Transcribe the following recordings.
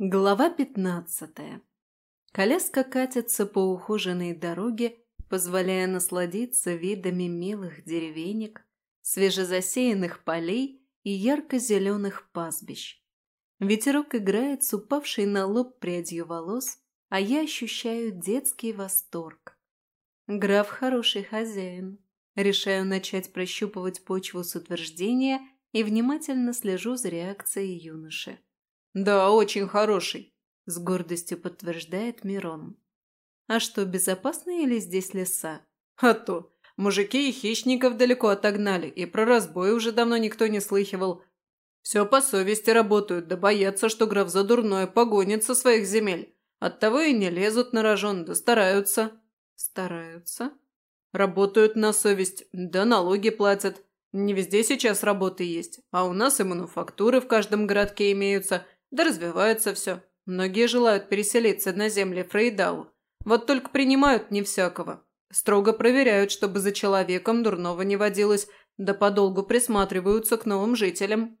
Глава пятнадцатая. Коляска катится по ухоженной дороге, позволяя насладиться видами милых деревенек, свежезасеянных полей и ярко-зеленых пастбищ. Ветерок играет с упавшей на лоб прядью волос, а я ощущаю детский восторг. Граф хороший хозяин. Решаю начать прощупывать почву с утверждения и внимательно слежу за реакцией юноши. «Да, очень хороший», – с гордостью подтверждает Мирон. «А что, безопасные ли здесь леса?» «А то! Мужики и хищников далеко отогнали, и про разбой уже давно никто не слыхивал. Все по совести работают, да боятся, что граф за дурное погонит со своих земель. Оттого и не лезут на рожон, да стараются». «Стараются?» «Работают на совесть, да налоги платят. Не везде сейчас работы есть, а у нас и мануфактуры в каждом городке имеются – да развивается все. Многие желают переселиться на земли Фрейдау. Вот только принимают не всякого. Строго проверяют, чтобы за человеком дурного не водилось, да подолгу присматриваются к новым жителям.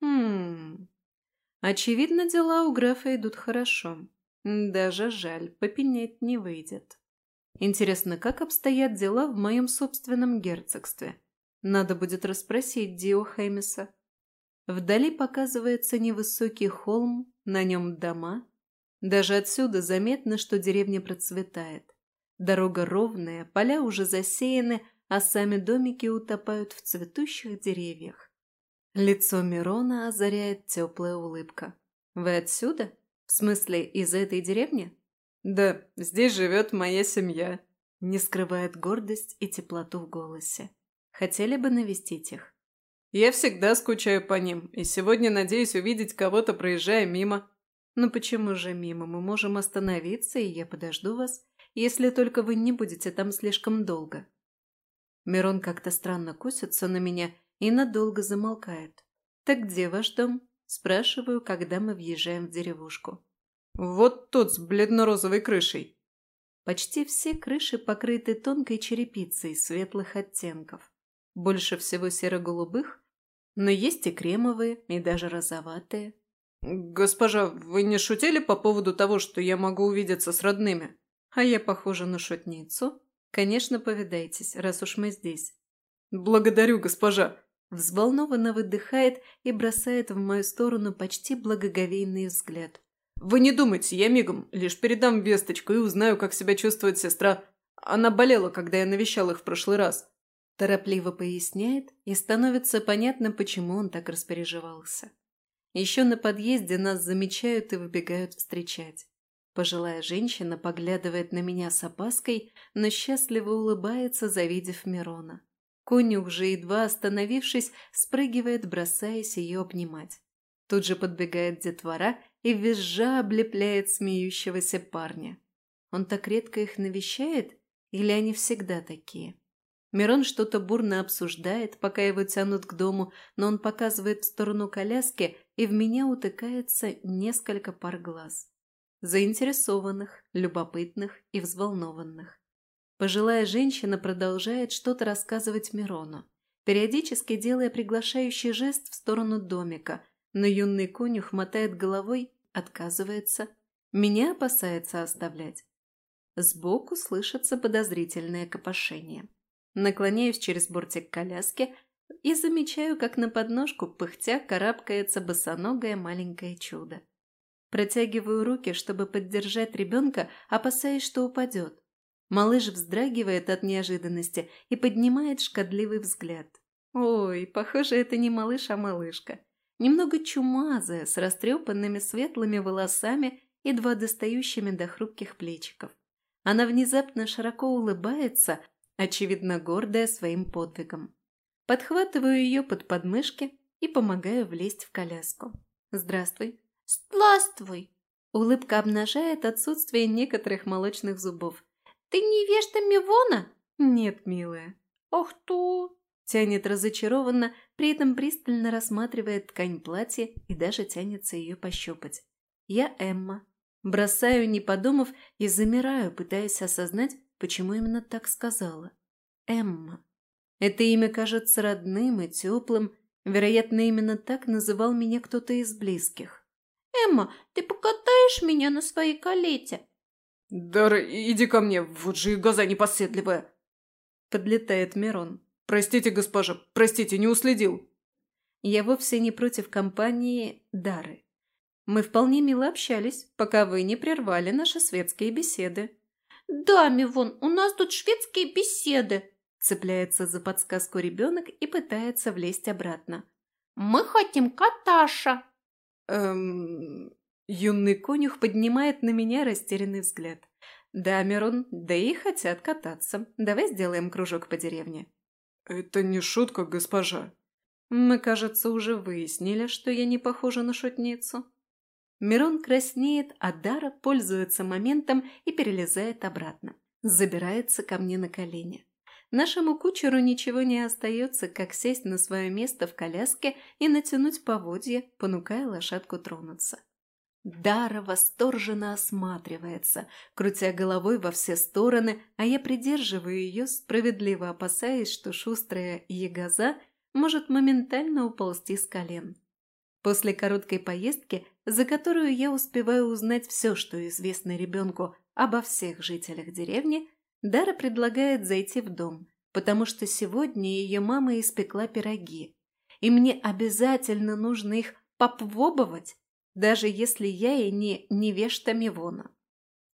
Хм... Очевидно, дела у графа идут хорошо. Даже жаль, попенять не выйдет. Интересно, как обстоят дела в моем собственном герцогстве? Надо будет расспросить Дио Хэмиса. Вдали показывается невысокий холм, на нем дома. Даже отсюда заметно, что деревня процветает. Дорога ровная, поля уже засеяны, а сами домики утопают в цветущих деревьях. Лицо Мирона озаряет теплая улыбка. «Вы отсюда? В смысле, из этой деревни?» «Да, здесь живет моя семья», — не скрывает гордость и теплоту в голосе. «Хотели бы навестить их?» Я всегда скучаю по ним, и сегодня надеюсь увидеть кого-то, проезжая мимо». «Ну почему же мимо? Мы можем остановиться, и я подожду вас, если только вы не будете там слишком долго». Мирон как-то странно косится на меня и надолго замолкает. «Так где ваш дом?» – спрашиваю, когда мы въезжаем в деревушку. «Вот тот с бледно-розовой крышей». Почти все крыши покрыты тонкой черепицей светлых оттенков. Больше всего серо-голубых, но есть и кремовые, и даже розоватые. «Госпожа, вы не шутили по поводу того, что я могу увидеться с родными?» «А я похожа на шутницу?» «Конечно, повидайтесь, раз уж мы здесь». «Благодарю, госпожа!» Взволнованно выдыхает и бросает в мою сторону почти благоговейный взгляд. «Вы не думайте, я мигом, лишь передам весточку и узнаю, как себя чувствует сестра. Она болела, когда я навещал их в прошлый раз. Торопливо поясняет, и становится понятно, почему он так распереживался. Еще на подъезде нас замечают и выбегают встречать. Пожилая женщина поглядывает на меня с опаской, но счастливо улыбается, завидев Мирона. Конюх же, едва остановившись, спрыгивает, бросаясь ее обнимать. Тут же подбегает детвора и визжа облепляет смеющегося парня. Он так редко их навещает, или они всегда такие? Мирон что-то бурно обсуждает, пока его тянут к дому, но он показывает в сторону коляски, и в меня утыкается несколько пар глаз. Заинтересованных, любопытных и взволнованных. Пожилая женщина продолжает что-то рассказывать Мирону, периодически делая приглашающий жест в сторону домика, но юный конюх мотает головой, отказывается. Меня опасается оставлять. Сбоку слышится подозрительное копошение. Наклоняюсь через бортик коляски и замечаю, как на подножку пыхтя карабкается босоногое маленькое чудо. Протягиваю руки, чтобы поддержать ребенка, опасаясь, что упадет. Малыш вздрагивает от неожиданности и поднимает шкодливый взгляд. Ой, похоже, это не малыш, а малышка. Немного чумазая, с растрепанными светлыми волосами, едва достающими до хрупких плечиков. Она внезапно широко улыбается, очевидно гордая своим подвигом. Подхватываю ее под подмышки и помогаю влезть в коляску. «Здравствуй». «Здравствуй». Улыбка обнажает отсутствие некоторых молочных зубов. «Ты невеста Мивона?» «Нет, милая». «Ах ты!» Тянет разочарованно, при этом пристально рассматривает ткань платья и даже тянется ее пощупать. «Я Эмма». Бросаю, не подумав, и замираю, пытаясь осознать, Почему именно так сказала? Эмма. Это имя кажется родным и теплым. Вероятно, именно так называл меня кто-то из близких. Эмма, ты покатаешь меня на своей калете?» «Дара, иди ко мне, вот же и глаза непоседливая!» Подлетает Мирон. «Простите, госпожа, простите, не уследил!» Я вовсе не против компании Дары. Мы вполне мило общались, пока вы не прервали наши светские беседы. «Да, Мивон, у нас тут шведские беседы!» Цепляется за подсказку ребенок и пытается влезть обратно. «Мы хотим каташа!» Эм... Юный конюх поднимает на меня растерянный взгляд. «Да, Мирон, да и хотят кататься. Давай сделаем кружок по деревне». «Это не шутка, госпожа». «Мы, кажется, уже выяснили, что я не похожа на шутницу». Мирон краснеет, а Дара пользуется моментом и перелезает обратно. Забирается ко мне на колени. Нашему кучеру ничего не остается, как сесть на свое место в коляске и натянуть поводья, понукая лошадку тронуться. Дара восторженно осматривается, крутя головой во все стороны, а я придерживаю ее, справедливо опасаясь, что шустрая ягоза может моментально уползти с колен. После короткой поездки, за которую я успеваю узнать все, что известно ребенку обо всех жителях деревни, Дара предлагает зайти в дом, потому что сегодня ее мама испекла пироги, и мне обязательно нужно их попробовать, даже если я и не невежта Мивона.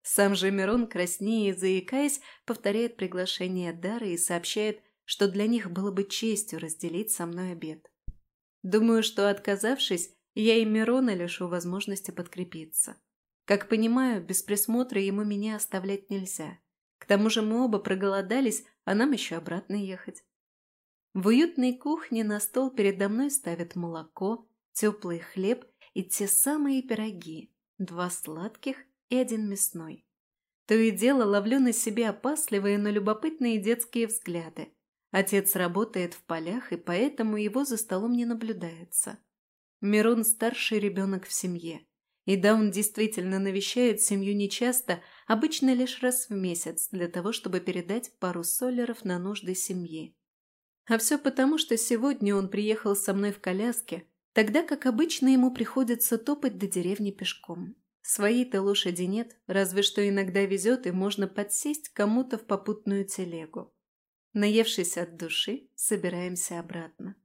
Сам же Мирон, краснее и заикаясь, повторяет приглашение Дары и сообщает, что для них было бы честью разделить со мной обед. Думаю, что, отказавшись, я и Мирона лишу возможности подкрепиться. Как понимаю, без присмотра ему меня оставлять нельзя. К тому же мы оба проголодались, а нам еще обратно ехать. В уютной кухне на стол передо мной ставят молоко, теплый хлеб и те самые пироги, два сладких и один мясной. То и дело ловлю на себе опасливые, но любопытные детские взгляды. Отец работает в полях, и поэтому его за столом не наблюдается. Мирон – старший ребенок в семье. И да, он действительно навещает семью нечасто, обычно лишь раз в месяц, для того, чтобы передать пару соллеров на нужды семьи. А все потому, что сегодня он приехал со мной в коляске, тогда как обычно ему приходится топать до деревни пешком. Своей-то лошади нет, разве что иногда везет и можно подсесть кому-то в попутную телегу. Наевшись от души, собираемся обратно.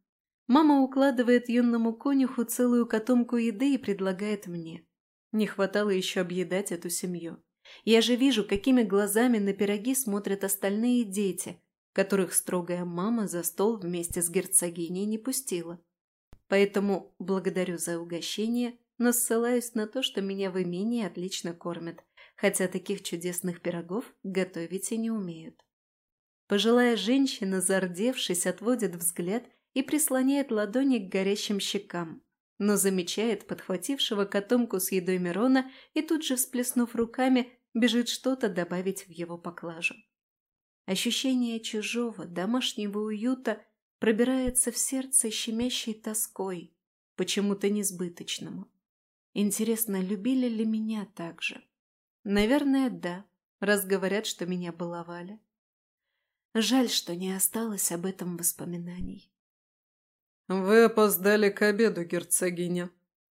Мама укладывает юному конюху целую котомку еды и предлагает мне. Не хватало еще объедать эту семью. Я же вижу, какими глазами на пироги смотрят остальные дети, которых строгая мама за стол вместе с герцогиней не пустила. Поэтому благодарю за угощение, но ссылаюсь на то, что меня в имении отлично кормят, хотя таких чудесных пирогов готовить и не умеют. Пожилая женщина, зардевшись, отводит взгляд и прислоняет ладони к горящим щекам, но замечает подхватившего котомку с едой Мирона и тут же, всплеснув руками, бежит что-то добавить в его поклажу. Ощущение чужого, домашнего уюта пробирается в сердце щемящей тоской, почему-то несбыточному. Интересно, любили ли меня так же? Наверное, да, раз говорят, что меня баловали. Жаль, что не осталось об этом воспоминаний. «Вы опоздали к обеду, герцогиня».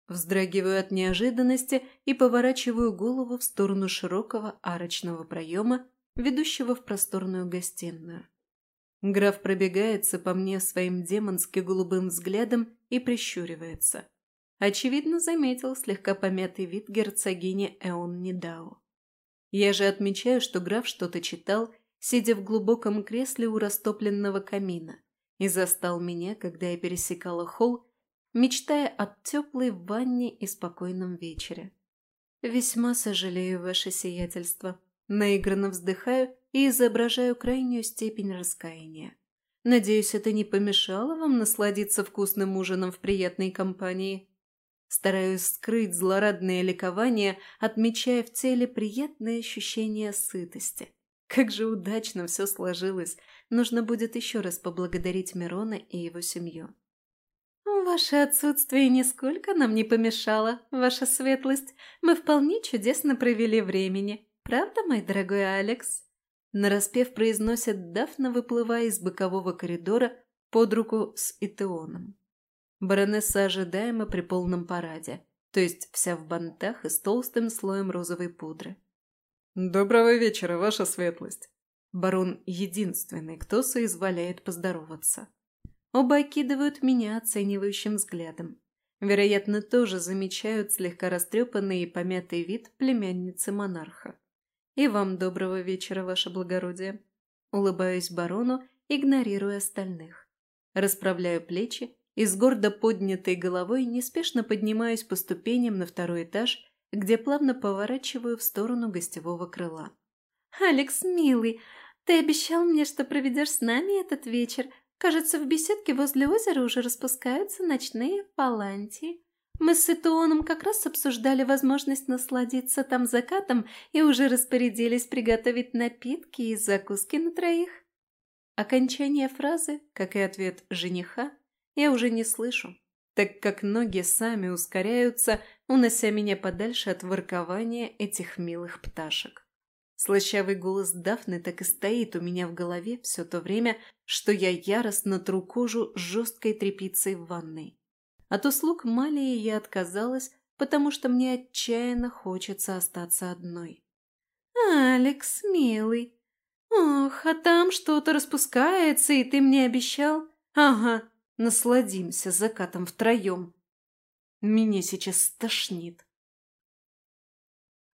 Вздрагиваю от неожиданности и поворачиваю голову в сторону широкого арочного проема, ведущего в просторную гостиную. Граф пробегается по мне своим демонски голубым взглядом и прищуривается. Очевидно, заметил слегка помятый вид герцогини Эон Недау. Я же отмечаю, что граф что-то читал, сидя в глубоком кресле у растопленного камина, и застал меня, когда я пересекала холл, мечтая о теплой ванне и спокойном вечере. «Весьма сожалею, ваше сиятельство», наигранно вздыхаю и изображаю крайнюю степень раскаяния. Надеюсь, это не помешало вам насладиться вкусным ужином в приятной компании. Стараюсь скрыть злорадное ликование, отмечая в теле приятное ощущение сытости. Как же удачно все сложилось. Нужно будет еще раз поблагодарить Мирона и его семью. «Ваше отсутствие нисколько нам не помешало, ваша светлость. Мы вполне чудесно провели времени. Правда, мой дорогой Алекс?» Нараспев произносит Дафна, выплывая из бокового коридора под руку с Итеоном. Баронесса ожидаемо при полном параде. то есть вся в бантах и с толстым слоем розовой пудры. «Доброго вечера, ваша светлость!» Барон единственный, кто соизволяет поздороваться. Оба окидывают меня оценивающим взглядом. Вероятно, тоже замечают слегка растрепанный и помятый вид племянницы монарха. «И вам доброго вечера, ваше благородие!» Улыбаюсь барону, игнорируя остальных. Расправляю плечи и с гордо поднятой головой неспешно поднимаюсь по ступеням на второй этаж, где плавно поворачиваю в сторону гостевого крыла. «Алекс, милый, ты обещал мне, что проведешь с нами этот вечер. Кажется, в беседке возле озера уже распускаются ночные палантии. Мы с Ситуоном как раз обсуждали возможность насладиться там закатом и уже распорядились приготовить напитки и закуски на троих». Окончание фразы, как и ответ жениха, я уже не слышу, так как ноги сами ускоряются, унося меня подальше от воркования этих милых пташек. Слащавый голос Дафны так и стоит у меня в голове все то время, что я яростно тру кожу жесткой тряпицей в ванной. От услуг Малии я отказалась, потому что мне отчаянно хочется остаться одной. «Алекс, милый, ох, а там что-то распускается, и ты мне обещал?» «Ага, насладимся закатом втроем. Меня сейчас стошнит.